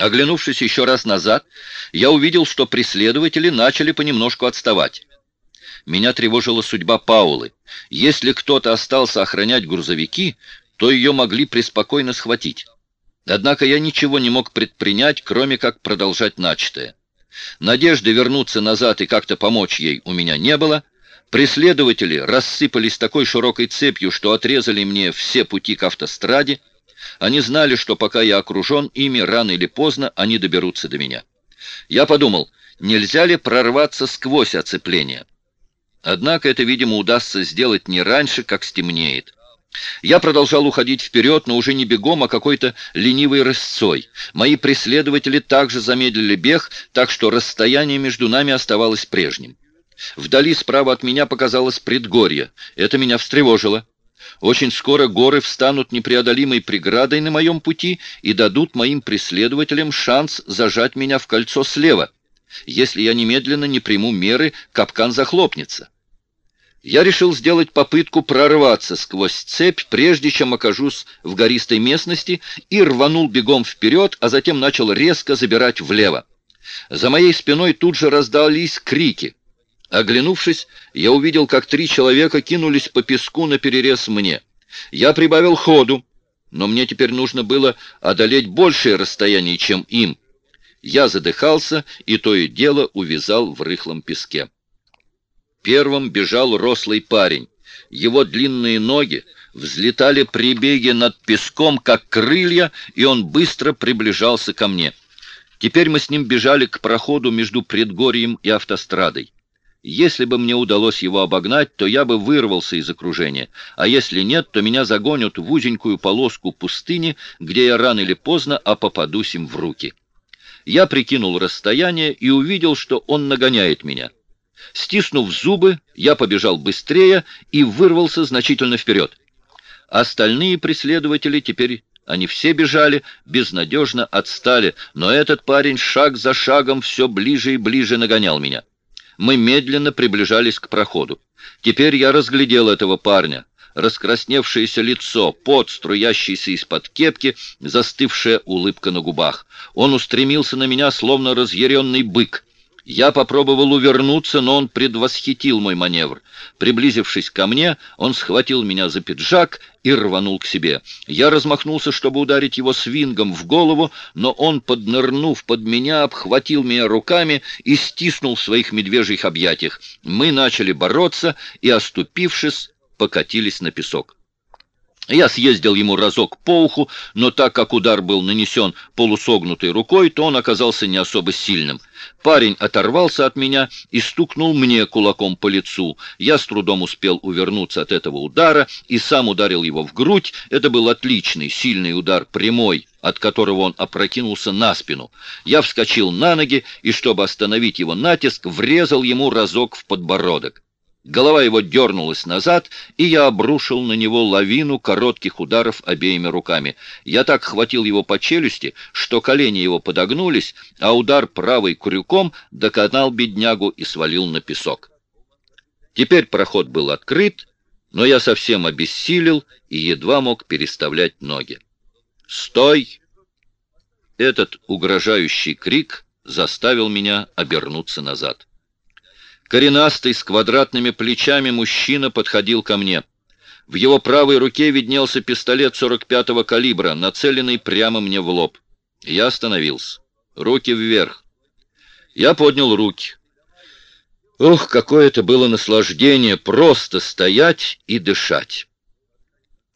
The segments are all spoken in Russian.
Оглянувшись еще раз назад, я увидел, что преследователи начали понемножку отставать. Меня тревожила судьба Паулы. Если кто-то остался охранять грузовики, то ее могли преспокойно схватить. Однако я ничего не мог предпринять, кроме как продолжать начатое. Надежды вернуться назад и как-то помочь ей у меня не было. Преследователи рассыпались такой широкой цепью, что отрезали мне все пути к автостраде. Они знали, что пока я окружен ими, рано или поздно они доберутся до меня. Я подумал, нельзя ли прорваться сквозь оцепление. Однако это, видимо, удастся сделать не раньше, как стемнеет. Я продолжал уходить вперед, но уже не бегом, а какой-то ленивой рысцой. Мои преследователи также замедлили бег, так что расстояние между нами оставалось прежним. Вдали справа от меня показалось предгорье. Это меня встревожило. Очень скоро горы встанут непреодолимой преградой на моем пути и дадут моим преследователям шанс зажать меня в кольцо слева. Если я немедленно не приму меры, капкан захлопнется. Я решил сделать попытку прорваться сквозь цепь, прежде чем окажусь в гористой местности, и рванул бегом вперед, а затем начал резко забирать влево. За моей спиной тут же раздались крики. Оглянувшись, я увидел, как три человека кинулись по песку на перерез мне. Я прибавил ходу, но мне теперь нужно было одолеть большее расстояние, чем им. Я задыхался и то и дело увязал в рыхлом песке. Первым бежал рослый парень. Его длинные ноги взлетали при беге над песком, как крылья, и он быстро приближался ко мне. Теперь мы с ним бежали к проходу между предгорьем и автострадой. Если бы мне удалось его обогнать, то я бы вырвался из окружения, а если нет, то меня загонят в узенькую полоску пустыни, где я рано или поздно а попадусь им в руки. Я прикинул расстояние и увидел, что он нагоняет меня. Стиснув зубы, я побежал быстрее и вырвался значительно вперед. Остальные преследователи теперь... Они все бежали, безнадежно отстали, но этот парень шаг за шагом все ближе и ближе нагонял меня. Мы медленно приближались к проходу. Теперь я разглядел этого парня. Раскрасневшееся лицо, пот, струящийся из-под кепки, застывшая улыбка на губах. Он устремился на меня, словно разъяренный бык. Я попробовал увернуться, но он предвосхитил мой маневр. Приблизившись ко мне, он схватил меня за пиджак и рванул к себе. Я размахнулся, чтобы ударить его свингом в голову, но он, поднырнув под меня, обхватил меня руками и стиснул в своих медвежьих объятиях. Мы начали бороться и, оступившись, покатились на песок. Я съездил ему разок по уху, но так как удар был нанесен полусогнутой рукой, то он оказался не особо сильным. Парень оторвался от меня и стукнул мне кулаком по лицу. Я с трудом успел увернуться от этого удара и сам ударил его в грудь. Это был отличный, сильный удар, прямой, от которого он опрокинулся на спину. Я вскочил на ноги и, чтобы остановить его натиск, врезал ему разок в подбородок. Голова его дернулась назад, и я обрушил на него лавину коротких ударов обеими руками. Я так хватил его по челюсти, что колени его подогнулись, а удар правой крюком доконал беднягу и свалил на песок. Теперь проход был открыт, но я совсем обессилел и едва мог переставлять ноги. «Стой!» Этот угрожающий крик заставил меня обернуться назад. Коренастый, с квадратными плечами мужчина подходил ко мне. В его правой руке виднелся пистолет 45-го калибра, нацеленный прямо мне в лоб. Я остановился. Руки вверх. Я поднял руки. Ох, какое это было наслаждение просто стоять и дышать.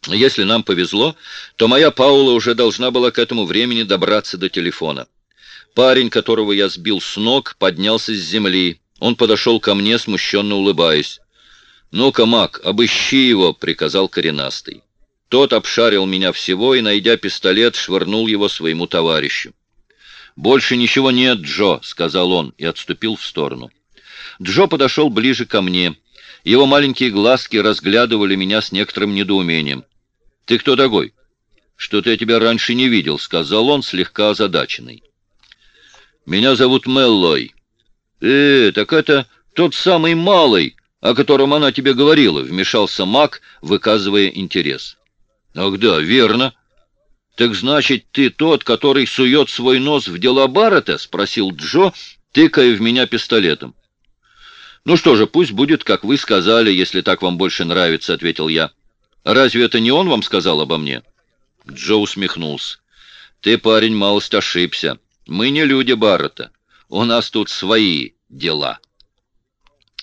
Если нам повезло, то моя Паула уже должна была к этому времени добраться до телефона. Парень, которого я сбил с ног, поднялся с земли. Он подошел ко мне, смущенно улыбаясь. «Ну-ка, Мак, обыщи его», — приказал коренастый. Тот обшарил меня всего и, найдя пистолет, швырнул его своему товарищу. «Больше ничего нет, Джо», — сказал он и отступил в сторону. Джо подошел ближе ко мне. Его маленькие глазки разглядывали меня с некоторым недоумением. «Ты кто такой?» «Что-то я тебя раньше не видел», — сказал он, слегка озадаченный. «Меня зовут Меллой. «Э, так это тот самый малый, о котором она тебе говорила», — вмешался маг, выказывая интерес. «Ах да, верно. «Так значит, ты тот, который сует свой нос в дела Баррета?» — спросил Джо, тыкая в меня пистолетом. «Ну что же, пусть будет, как вы сказали, если так вам больше нравится», — ответил я. «Разве это не он вам сказал обо мне?» Джо усмехнулся. «Ты, парень, малость ошибся. Мы не люди Баррета. У нас тут свои дела».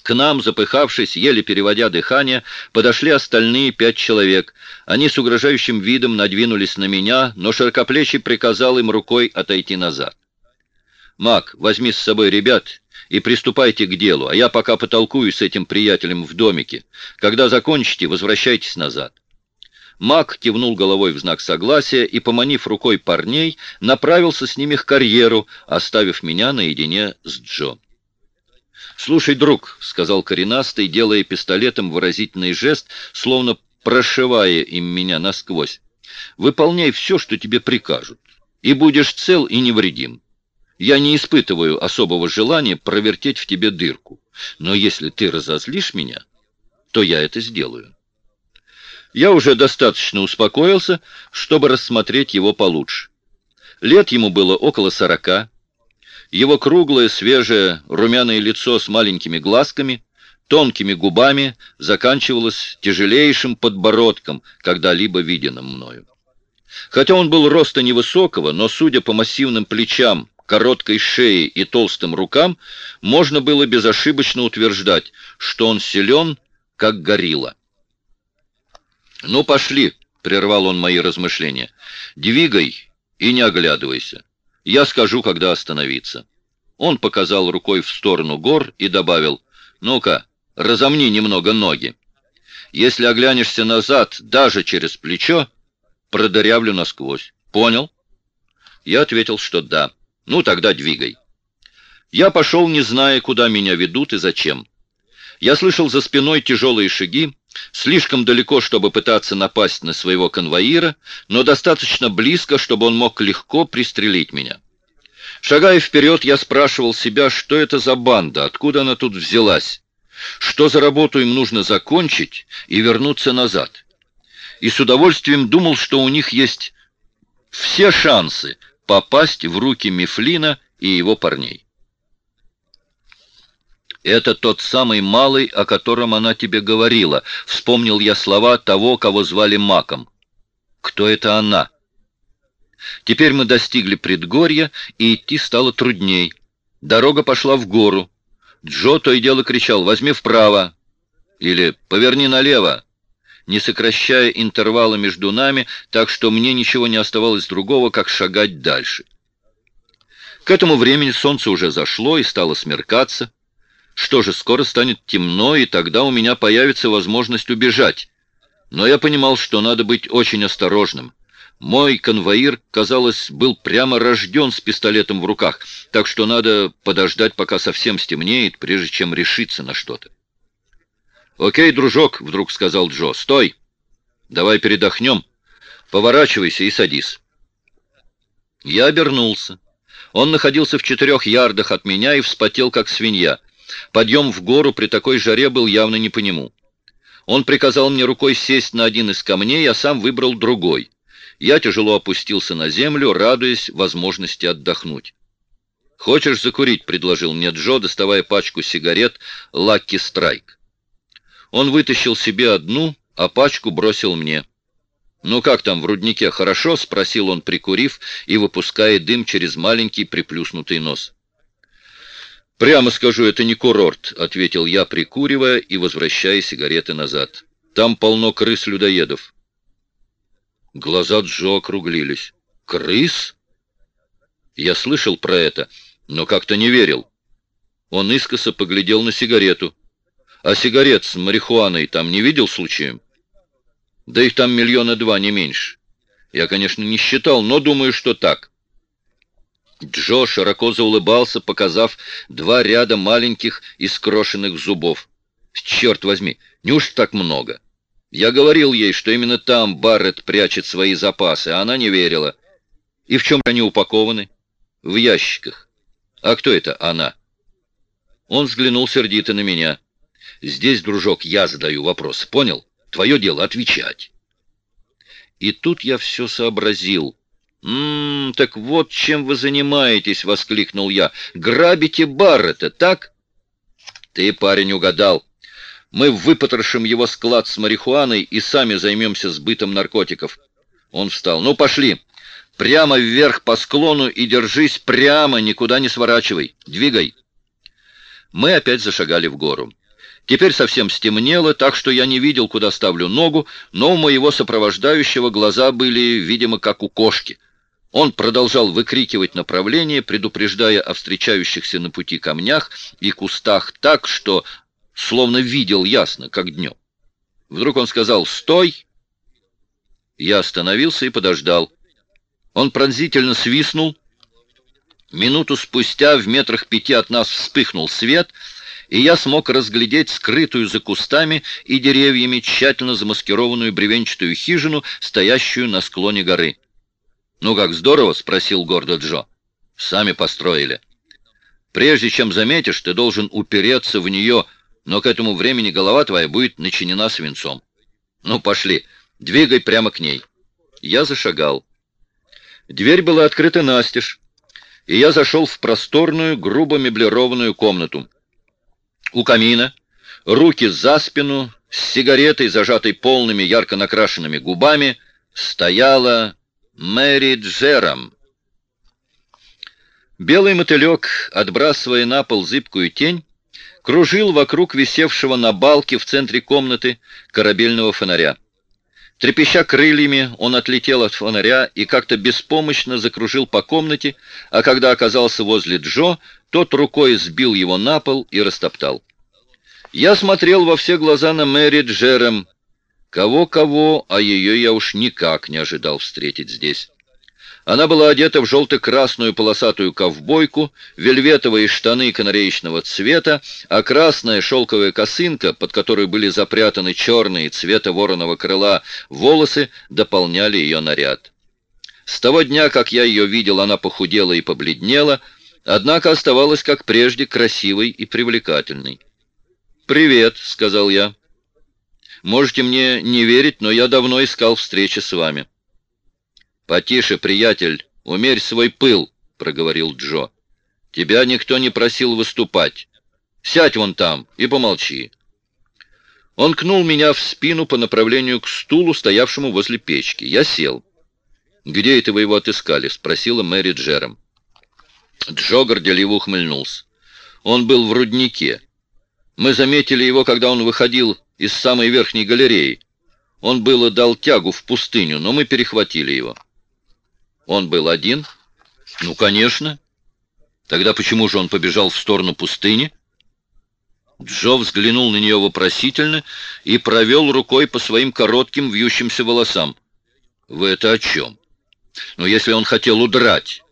К нам, запыхавшись, еле переводя дыхание, подошли остальные пять человек. Они с угрожающим видом надвинулись на меня, но широкоплечий приказал им рукой отойти назад. «Мак, возьми с собой ребят и приступайте к делу, а я пока потолкую с этим приятелем в домике. Когда закончите, возвращайтесь назад». Мак кивнул головой в знак согласия и, поманив рукой парней, направился с ними к карьеру, оставив меня наедине с Джо. «Слушай, друг», — сказал коренастый, делая пистолетом выразительный жест, словно прошивая им меня насквозь, — «выполняй все, что тебе прикажут, и будешь цел и невредим. Я не испытываю особого желания провертеть в тебе дырку, но если ты разозлишь меня, то я это сделаю». Я уже достаточно успокоился, чтобы рассмотреть его получше. Лет ему было около сорока. Его круглое, свежее, румяное лицо с маленькими глазками, тонкими губами заканчивалось тяжелейшим подбородком, когда-либо виденным мною. Хотя он был роста невысокого, но, судя по массивным плечам, короткой шее и толстым рукам, можно было безошибочно утверждать, что он силен, как горилла. «Ну, пошли», — прервал он мои размышления. «Двигай и не оглядывайся. Я скажу, когда остановиться». Он показал рукой в сторону гор и добавил, «Ну-ка, разомни немного ноги. Если оглянешься назад, даже через плечо, продырявлю насквозь. Понял?» Я ответил, что да. «Ну, тогда двигай». Я пошел, не зная, куда меня ведут и зачем. Я слышал за спиной тяжелые шаги, Слишком далеко, чтобы пытаться напасть на своего конвоира, но достаточно близко, чтобы он мог легко пристрелить меня. Шагая вперед, я спрашивал себя, что это за банда, откуда она тут взялась, что за работу им нужно закончить и вернуться назад. И с удовольствием думал, что у них есть все шансы попасть в руки Мифлина и его парней. «Это тот самый малый, о котором она тебе говорила», — вспомнил я слова того, кого звали Маком. «Кто это она?» Теперь мы достигли предгорья, и идти стало трудней. Дорога пошла в гору. Джо то и дело кричал «возьми вправо» или «поверни налево», не сокращая интервала между нами, так что мне ничего не оставалось другого, как шагать дальше. К этому времени солнце уже зашло и стало смеркаться. Что же, скоро станет темно, и тогда у меня появится возможность убежать. Но я понимал, что надо быть очень осторожным. Мой конвоир, казалось, был прямо рожден с пистолетом в руках, так что надо подождать, пока совсем стемнеет, прежде чем решиться на что-то. «Окей, дружок», — вдруг сказал Джо, — «стой! Давай передохнем. Поворачивайся и садись». Я обернулся. Он находился в четырех ярдах от меня и вспотел, как свинья. Подъем в гору при такой жаре был явно не по нему. Он приказал мне рукой сесть на один из камней, а сам выбрал другой. Я тяжело опустился на землю, радуясь возможности отдохнуть. «Хочешь закурить?» — предложил мне Джо, доставая пачку сигарет «Лакки Страйк». Он вытащил себе одну, а пачку бросил мне. «Ну как там в руднике, хорошо?» — спросил он, прикурив и выпуская дым через маленький приплюснутый нос. «Прямо скажу, это не курорт», — ответил я, прикуривая и возвращая сигареты назад. «Там полно крыс-людоедов». Глаза Джо округлились. «Крыс?» Я слышал про это, но как-то не верил. Он искоса поглядел на сигарету. «А сигарет с марихуаной там не видел случаем?» «Да их там миллиона два, не меньше. Я, конечно, не считал, но думаю, что так». Джо широко заулыбался, показав два ряда маленьких и скрошенных зубов. «Черт возьми, неужто так много?» Я говорил ей, что именно там Барретт прячет свои запасы, а она не верила. И в чем они упакованы? В ящиках. А кто это она? Он взглянул сердито на меня. Здесь, дружок, я задаю вопрос. Понял? Твое дело отвечать. И тут я все сообразил — «М-м, так вот чем вы занимаетесь!» — воскликнул я. «Грабите Баррета, так?» «Ты, парень, угадал. Мы выпотрошим его склад с марихуаной и сами займемся сбытом наркотиков». Он встал. «Ну, пошли. Прямо вверх по склону и держись прямо, никуда не сворачивай. Двигай». Мы опять зашагали в гору. Теперь совсем стемнело, так что я не видел, куда ставлю ногу, но у моего сопровождающего глаза были, видимо, как у кошки. Он продолжал выкрикивать направление, предупреждая о встречающихся на пути камнях и кустах так, что словно видел ясно, как днем. Вдруг он сказал «Стой!» Я остановился и подождал. Он пронзительно свистнул. Минуту спустя в метрах пяти от нас вспыхнул свет, и я смог разглядеть скрытую за кустами и деревьями тщательно замаскированную бревенчатую хижину, стоящую на склоне горы. «Ну как, здорово?» — спросил гордо Джо. «Сами построили. Прежде чем заметишь, ты должен упереться в нее, но к этому времени голова твоя будет начинена свинцом. Ну, пошли, двигай прямо к ней». Я зашагал. Дверь была открыта настежь, и я зашел в просторную, грубо меблированную комнату. У камина, руки за спину, с сигаретой, зажатой полными ярко накрашенными губами, стояла Мэри Джером. Белый мотылек, отбрасывая на пол зыбкую тень, кружил вокруг висевшего на балке в центре комнаты корабельного фонаря. Трепеща крыльями, он отлетел от фонаря и как-то беспомощно закружил по комнате, а когда оказался возле Джо, тот рукой сбил его на пол и растоптал. Я смотрел во все глаза на Мэри Джерем, Кого-кого, а ее я уж никак не ожидал встретить здесь. Она была одета в желто-красную полосатую ковбойку, вельветовые штаны канареечного цвета, а красная шелковая косынка, под которой были запрятаны черные цвета вороного крыла волосы, дополняли ее наряд. С того дня, как я ее видел, она похудела и побледнела, однако оставалась, как прежде, красивой и привлекательной. «Привет», — сказал я. Можете мне не верить, но я давно искал встречи с вами». «Потише, приятель, умерь свой пыл», — проговорил Джо. «Тебя никто не просил выступать. Сядь вон там и помолчи». Он кнул меня в спину по направлению к стулу, стоявшему возле печки. Я сел. «Где это вы его отыскали?» — спросила Мэри Джером. Джо горделиво ухмыльнулся. «Он был в руднике. Мы заметили его, когда он выходил из самой верхней галереи. Он было дал тягу в пустыню, но мы перехватили его. Он был один? Ну, конечно. Тогда почему же он побежал в сторону пустыни? Джо взглянул на нее вопросительно и провел рукой по своим коротким вьющимся волосам. «Вы это о чем? Но если он хотел удрать,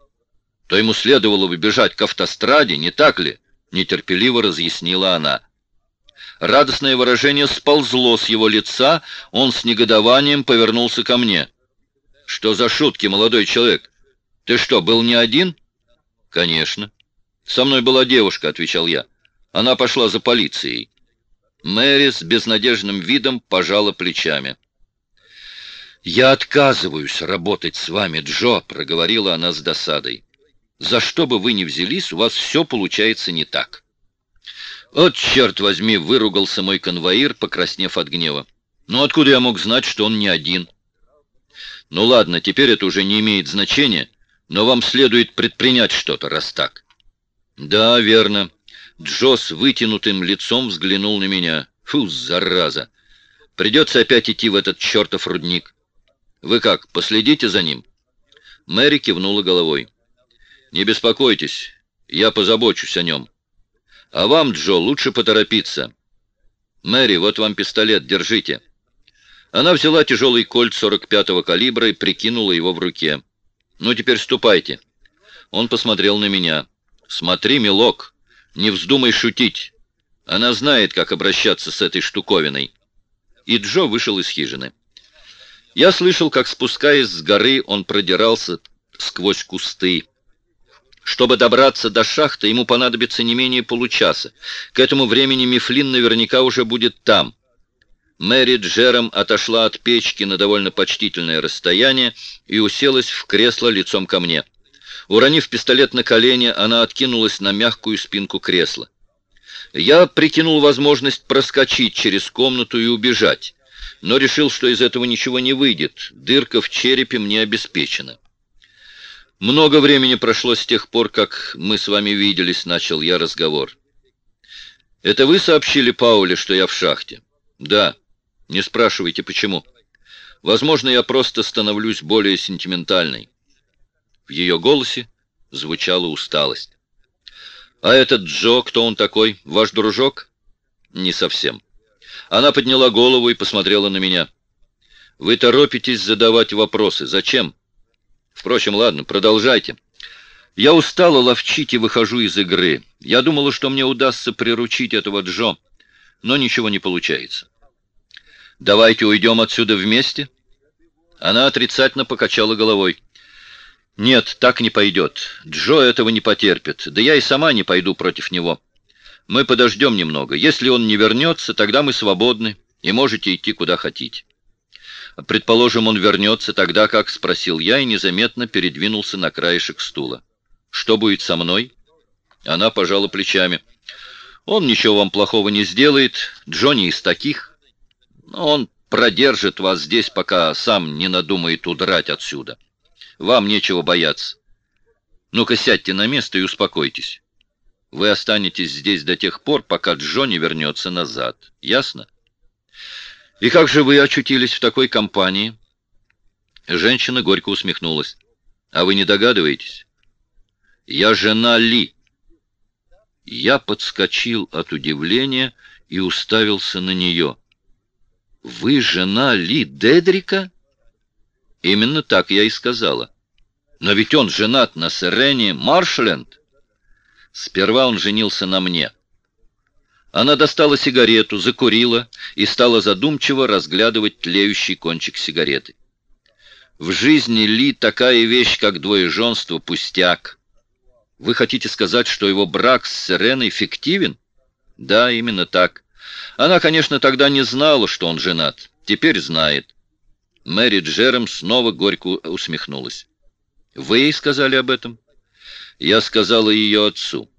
то ему следовало бы бежать к автостраде, не так ли?» Нетерпеливо разъяснила она. Радостное выражение сползло с его лица, он с негодованием повернулся ко мне. «Что за шутки, молодой человек? Ты что, был не один?» «Конечно. Со мной была девушка», — отвечал я. Она пошла за полицией. Мэри с безнадежным видом пожала плечами. «Я отказываюсь работать с вами, Джо», — проговорила она с досадой. «За что бы вы ни взялись, у вас все получается не так». «От, черт возьми!» — выругался мой конвоир, покраснев от гнева. «Ну откуда я мог знать, что он не один?» «Ну ладно, теперь это уже не имеет значения, но вам следует предпринять что-то, раз так». «Да, верно». Джо с вытянутым лицом взглянул на меня. «Фу, зараза! Придется опять идти в этот чертов рудник. Вы как, последите за ним?» Мэри кивнула головой. «Не беспокойтесь, я позабочусь о нем». А вам, Джо, лучше поторопиться. Мэри, вот вам пистолет, держите. Она взяла тяжелый кольт 45-го калибра и прикинула его в руке. Ну, теперь ступайте. Он посмотрел на меня. Смотри, милок, не вздумай шутить. Она знает, как обращаться с этой штуковиной. И Джо вышел из хижины. Я слышал, как, спускаясь с горы, он продирался сквозь кусты. Чтобы добраться до шахты, ему понадобится не менее получаса. К этому времени Мифлин наверняка уже будет там. Мэри Джером отошла от печки на довольно почтительное расстояние и уселась в кресло лицом ко мне. Уронив пистолет на колени, она откинулась на мягкую спинку кресла. Я прикинул возможность проскочить через комнату и убежать, но решил, что из этого ничего не выйдет. Дырка в черепе мне обеспечена. Много времени прошло с тех пор, как мы с вами виделись, начал я разговор. Это вы сообщили Пауле, что я в шахте? Да. Не спрашивайте, почему. Возможно, я просто становлюсь более сентиментальной. В ее голосе звучала усталость. А этот Джо, кто он такой? Ваш дружок? Не совсем. Она подняла голову и посмотрела на меня. Вы торопитесь задавать вопросы. Зачем? Впрочем, ладно, продолжайте. Я устала ловчить и выхожу из игры. Я думала, что мне удастся приручить этого Джо, но ничего не получается. Давайте уйдем отсюда вместе. Она отрицательно покачала головой. Нет, так не пойдет. Джо этого не потерпит. Да я и сама не пойду против него. Мы подождем немного. Если он не вернется, тогда мы свободны и можете идти куда хотите. Предположим, он вернется тогда, как спросил я, и незаметно передвинулся на краешек стула. Что будет со мной? Она пожала плечами. Он ничего вам плохого не сделает. Джонни из таких. Он продержит вас здесь, пока сам не надумает удрать отсюда. Вам нечего бояться. Ну-ка сядьте на место и успокойтесь. Вы останетесь здесь до тех пор, пока Джонни вернется назад. Ясно? «И как же вы очутились в такой компании?» Женщина горько усмехнулась. «А вы не догадываетесь?» «Я жена Ли». Я подскочил от удивления и уставился на нее. «Вы жена Ли Дедрика?» «Именно так я и сказала. Но ведь он женат на Серене Маршленд». «Сперва он женился на мне». Она достала сигарету, закурила и стала задумчиво разглядывать тлеющий кончик сигареты. В жизни Ли такая вещь, как двоеженство, пустяк. Вы хотите сказать, что его брак с Сиреной фиктивен? Да, именно так. Она, конечно, тогда не знала, что он женат. Теперь знает. Мэри Джерем снова горько усмехнулась. Вы ей сказали об этом? Я сказала ее отцу.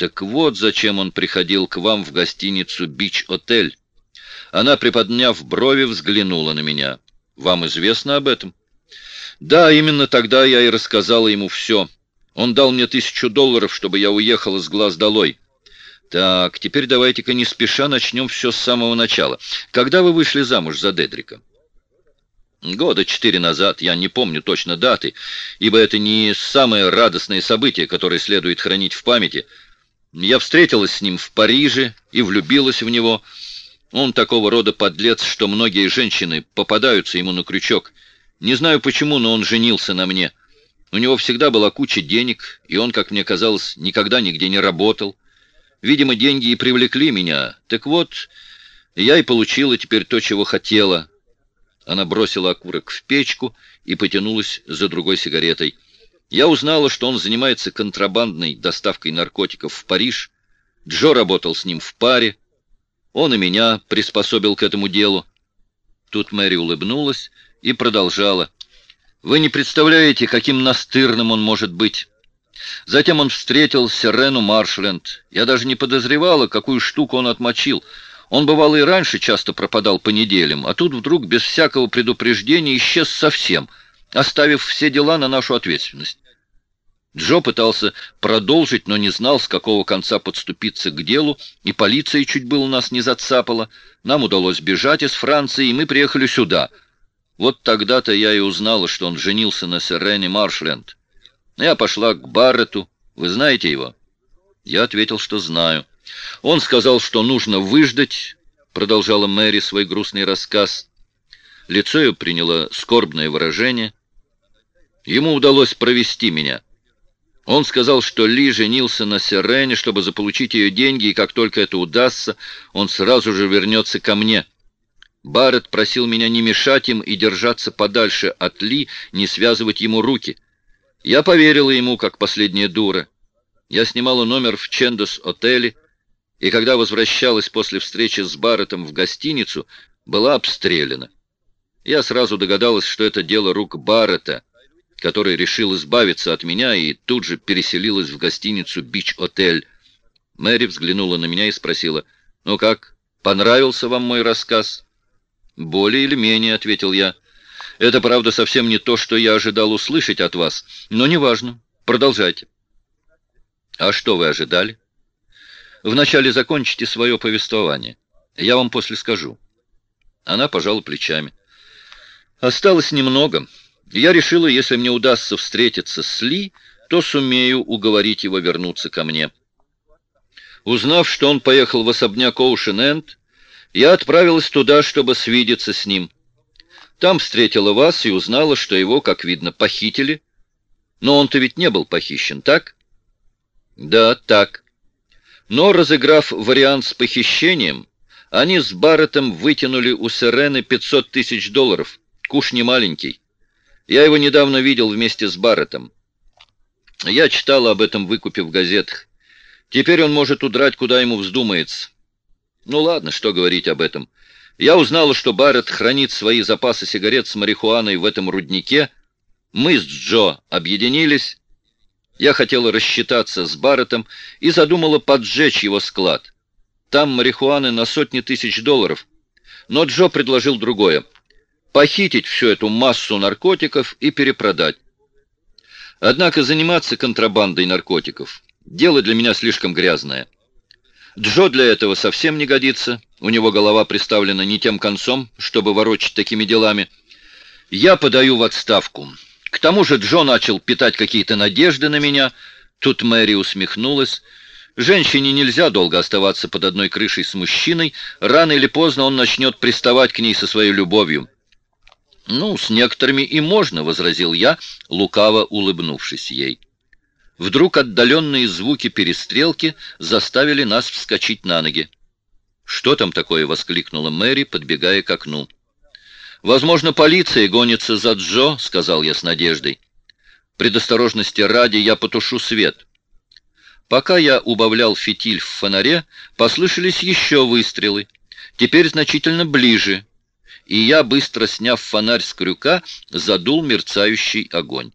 Так вот, зачем он приходил к вам в гостиницу «Бич-отель». Она, приподняв брови, взглянула на меня. Вам известно об этом? Да, именно тогда я и рассказала ему все. Он дал мне тысячу долларов, чтобы я уехала с глаз долой. Так, теперь давайте-ка не спеша начнем все с самого начала. Когда вы вышли замуж за Дедрика? Года четыре назад, я не помню точно даты, ибо это не самое радостное событие, которое следует хранить в памяти — я встретилась с ним в Париже и влюбилась в него. Он такого рода подлец, что многие женщины попадаются ему на крючок. Не знаю почему, но он женился на мне. У него всегда была куча денег, и он, как мне казалось, никогда нигде не работал. Видимо, деньги и привлекли меня. Так вот, я и получила теперь то, чего хотела. Она бросила окурок в печку и потянулась за другой сигаретой. Я узнала, что он занимается контрабандной доставкой наркотиков в Париж. Джо работал с ним в паре. Он и меня приспособил к этому делу. Тут Мэри улыбнулась и продолжала. Вы не представляете, каким настырным он может быть. Затем он встретил Сирену Маршленд. Я даже не подозревала, какую штуку он отмочил. Он, бывало, и раньше часто пропадал по неделям, а тут вдруг без всякого предупреждения исчез совсем, оставив все дела на нашу ответственность. Джо пытался продолжить, но не знал, с какого конца подступиться к делу, и полиция чуть было нас не зацапала. Нам удалось бежать из Франции, и мы приехали сюда. Вот тогда-то я и узнала, что он женился на Сирене Маршленд. Я пошла к Барретту. Вы знаете его? Я ответил, что знаю. Он сказал, что нужно выждать, продолжала Мэри свой грустный рассказ. Лицо ее приняло скорбное выражение. Ему удалось провести меня. Он сказал, что Ли женился на Сирене, чтобы заполучить ее деньги, и как только это удастся, он сразу же вернется ко мне. Барретт просил меня не мешать им и держаться подальше от Ли, не связывать ему руки. Я поверила ему, как последняя дура. Я снимала номер в Чендос-отеле, и когда возвращалась после встречи с Барреттом в гостиницу, была обстреляна. Я сразу догадалась, что это дело рук Баррета, который решил избавиться от меня и тут же переселилась в гостиницу «Бич-отель». Мэри взглянула на меня и спросила, «Ну как, понравился вам мой рассказ?» «Более или менее», — ответил я. «Это, правда, совсем не то, что я ожидал услышать от вас, но неважно. Продолжайте». «А что вы ожидали?» «Вначале закончите свое повествование. Я вам после скажу». Она пожала плечами. «Осталось немного. Я решила, если мне удастся встретиться с Ли, то сумею уговорить его вернуться ко мне». Узнав, что он поехал в особняк Оушен-Энд, я отправилась туда, чтобы свидеться с ним. Там встретила вас и узнала, что его, как видно, похитили. Но он-то ведь не был похищен, так? Да, так. Но, разыграв вариант с похищением, они с Барреттом вытянули у Сирены 500 тысяч долларов. Куш не маленький. Я его недавно видел вместе с Барреттом. Я читал об этом выкупе в газетах. Теперь он может удрать, куда ему вздумается. Ну ладно, что говорить об этом. Я узнала, что Барретт хранит свои запасы сигарет с марихуаной в этом руднике. Мы с Джо объединились. Я хотела рассчитаться с Барреттом и задумала поджечь его склад. Там марихуаны на сотни тысяч долларов. Но Джо предложил другое. Похитить всю эту массу наркотиков и перепродать. Однако заниматься контрабандой наркотиков Дело для меня слишком грязное. Джо для этого совсем не годится. У него голова приставлена не тем концом, чтобы ворочать такими делами. Я подаю в отставку. К тому же Джо начал питать какие-то надежды на меня. Тут Мэри усмехнулась. Женщине нельзя долго оставаться под одной крышей с мужчиной. Рано или поздно он начнет приставать к ней со своей любовью. «Ну, с некоторыми и можно», — возразил я, лукаво улыбнувшись ей. Вдруг отдаленные звуки перестрелки заставили нас вскочить на ноги. «Что там такое?» — воскликнула Мэри, подбегая к окну. «Возможно, полиция гонится за Джо», — сказал я с надеждой. «Предосторожности ради я потушу свет». Пока я убавлял фитиль в фонаре, послышались еще выстрелы, теперь значительно ближе, и я, быстро сняв фонарь с крюка, задул мерцающий огонь.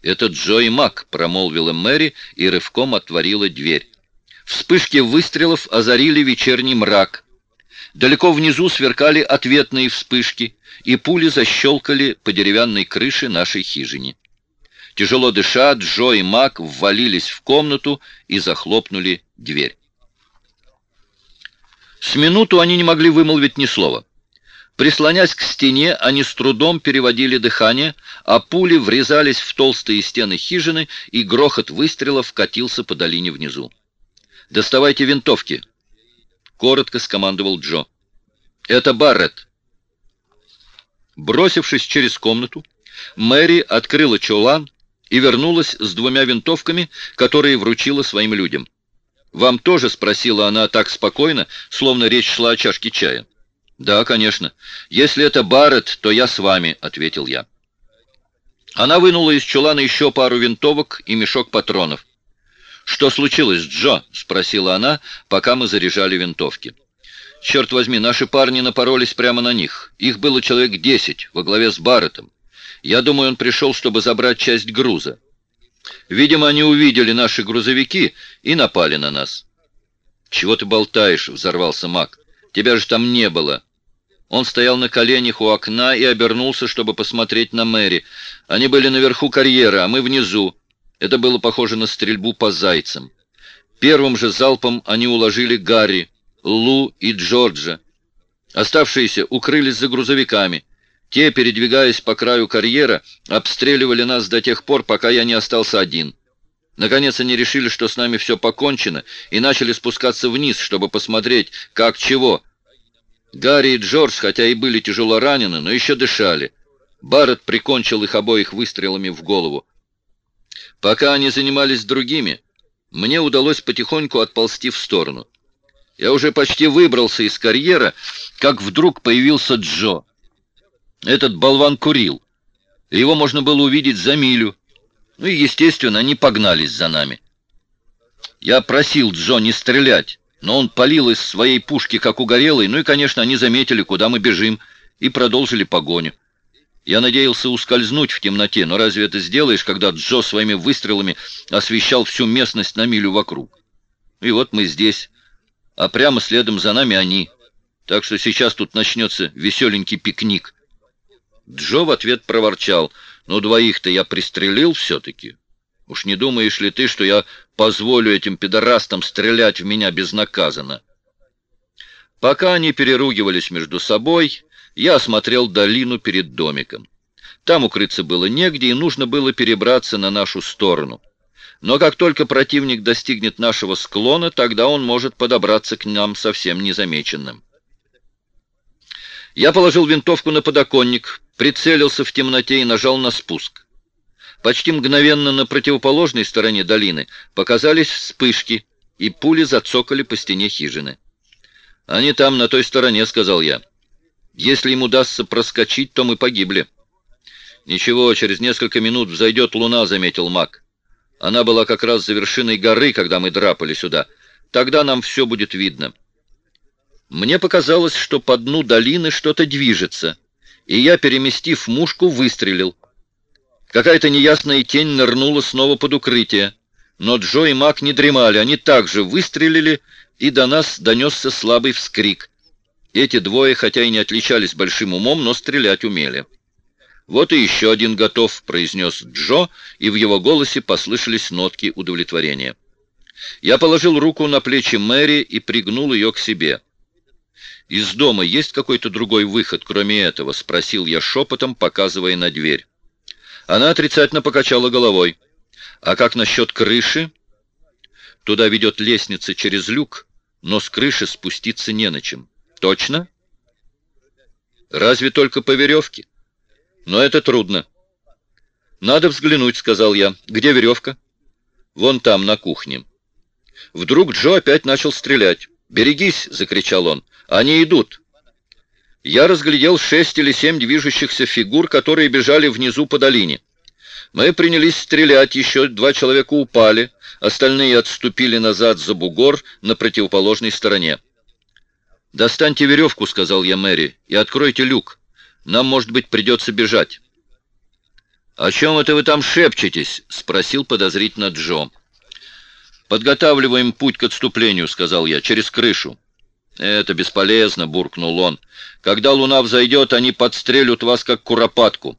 «Это Джо Мак», — промолвила Мэри и рывком отворила дверь. Вспышки выстрелов озарили вечерний мрак. Далеко внизу сверкали ответные вспышки, и пули защелкали по деревянной крыше нашей хижине. Тяжело дыша, Джо и Мак ввалились в комнату и захлопнули дверь. С минуту они не могли вымолвить ни слова. Прислонясь к стене, они с трудом переводили дыхание, а пули врезались в толстые стены хижины, и грохот выстрелов катился по долине внизу. «Доставайте винтовки!» — коротко скомандовал Джо. «Это Барретт!» Бросившись через комнату, Мэри открыла чулан и вернулась с двумя винтовками, которые вручила своим людям. «Вам тоже?» — спросила она так спокойно, словно речь шла о чашке чая. «Да, конечно. Если это Барретт, то я с вами», — ответил я. Она вынула из чулана еще пару винтовок и мешок патронов. «Что случилось, Джо?» — спросила она, пока мы заряжали винтовки. «Черт возьми, наши парни напоролись прямо на них. Их было человек десять, во главе с Барреттом. Я думаю, он пришел, чтобы забрать часть груза. Видимо, они увидели наши грузовики и напали на нас». «Чего ты болтаешь?» — взорвался Мак. «Тебя же там не было». Он стоял на коленях у окна и обернулся, чтобы посмотреть на Мэри. Они были наверху карьеры, а мы внизу. Это было похоже на стрельбу по зайцам. Первым же залпом они уложили Гарри, Лу и Джорджа. Оставшиеся укрылись за грузовиками. Те, передвигаясь по краю карьера, обстреливали нас до тех пор, пока я не остался один. Наконец они решили, что с нами все покончено, и начали спускаться вниз, чтобы посмотреть, как чего — Гарри и Джордж, хотя и были тяжело ранены, но еще дышали. Барретт прикончил их обоих выстрелами в голову. Пока они занимались другими, мне удалось потихоньку отползти в сторону. Я уже почти выбрался из карьера, как вдруг появился Джо. Этот болван курил. Его можно было увидеть за милю. Ну и, естественно, они погнались за нами. Я просил Джо не стрелять, Но он палил из своей пушки, как угорелый, ну и, конечно, они заметили, куда мы бежим, и продолжили погоню. Я надеялся ускользнуть в темноте, но разве это сделаешь, когда Джо своими выстрелами освещал всю местность на милю вокруг? И вот мы здесь, а прямо следом за нами они. Так что сейчас тут начнется веселенький пикник. Джо в ответ проворчал. «Ну, двоих-то я пристрелил все-таки. Уж не думаешь ли ты, что я позволю этим пидорастам стрелять в меня безнаказанно?» Пока они переругивались между собой, я осмотрел долину перед домиком. Там укрыться было негде, и нужно было перебраться на нашу сторону. Но как только противник достигнет нашего склона, тогда он может подобраться к нам совсем незамеченным. Я положил винтовку на подоконник, прицелился в темноте и нажал на спуск. Почти мгновенно на противоположной стороне долины показались вспышки, и пули зацокали по стене хижины. «Они там, на той стороне», — сказал я. «Если им удастся проскочить, то мы погибли». «Ничего, через несколько минут взойдет луна», — заметил маг. «Она была как раз за вершиной горы, когда мы драпали сюда. Тогда нам все будет видно». Мне показалось, что по дну долины что-то движется, и я, переместив мушку, выстрелил. Какая-то неясная тень нырнула снова под укрытие, но Джо и Мак не дремали, они также выстрелили, и до нас донесся слабый вскрик. Эти двое, хотя и не отличались большим умом, но стрелять умели. «Вот и еще один готов», — произнес Джо, и в его голосе послышались нотки удовлетворения. Я положил руку на плечи Мэри и пригнул ее к себе. «Из дома есть какой-то другой выход, кроме этого?» — спросил я шепотом, показывая на дверь. Она отрицательно покачала головой. «А как насчет крыши?» «Туда ведет лестница через люк, но с крыши спуститься не на чем». «Точно?» «Разве только по веревке?» «Но это трудно». «Надо взглянуть», — сказал я. «Где веревка?» «Вон там, на кухне». Вдруг Джо опять начал стрелять. «Берегись!» — закричал он. «Они идут!» Я разглядел шесть или семь движущихся фигур, которые бежали внизу по долине. Мы принялись стрелять, еще два человека упали, остальные отступили назад за бугор на противоположной стороне. «Достаньте веревку», — сказал я Мэри, — «и откройте люк. Нам, может быть, придется бежать». «О чем это вы там шепчетесь?» — спросил подозрительно Джо. «Подготавливаем путь к отступлению», — сказал я, — «через крышу». «Это бесполезно», — буркнул он. «Когда луна взойдет, они подстрелят вас, как куропатку».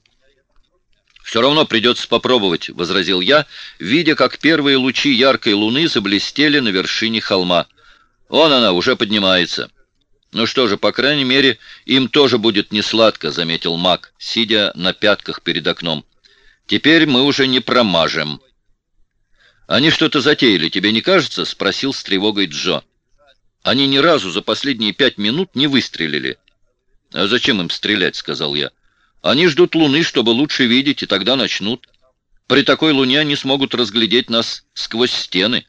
«Все равно придется попробовать», — возразил я, видя, как первые лучи яркой луны заблестели на вершине холма. «Вон она, уже поднимается». «Ну что же, по крайней мере, им тоже будет несладко», — заметил маг, сидя на пятках перед окном. «Теперь мы уже не промажем». «Они что-то затеяли, тебе не кажется?» — спросил с тревогой Джо. «Они ни разу за последние пять минут не выстрелили». «А зачем им стрелять?» — сказал я. «Они ждут луны, чтобы лучше видеть, и тогда начнут. При такой луне они смогут разглядеть нас сквозь стены».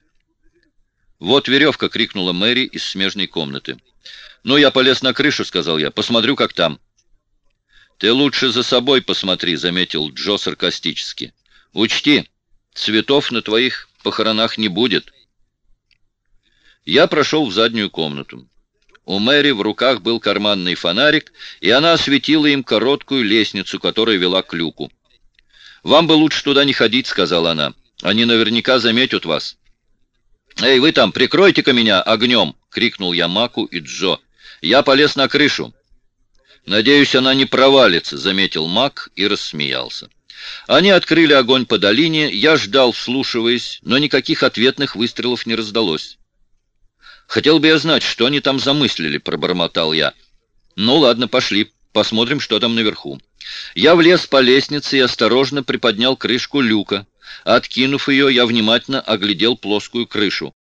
«Вот веревка!» — крикнула Мэри из смежной комнаты. «Ну, я полез на крышу», — сказал я. «Посмотрю, как там». «Ты лучше за собой посмотри», — заметил Джо саркастически. «Учти, цветов на твоих похоронах не будет. Я прошел в заднюю комнату. У Мэри в руках был карманный фонарик, и она осветила им короткую лестницу, которая вела к люку. «Вам бы лучше туда не ходить», — сказала она. «Они наверняка заметят вас». «Эй, вы там, прикройте-ка меня огнем!» — крикнул я Маку и Джо. «Я полез на крышу». «Надеюсь, она не провалится», — заметил Мак и рассмеялся. Они открыли огонь по долине, я ждал, вслушиваясь, но никаких ответных выстрелов не раздалось. «Хотел бы я знать, что они там замыслили», — пробормотал я. «Ну ладно, пошли, посмотрим, что там наверху». Я влез по лестнице и осторожно приподнял крышку люка. Откинув ее, я внимательно оглядел плоскую крышу.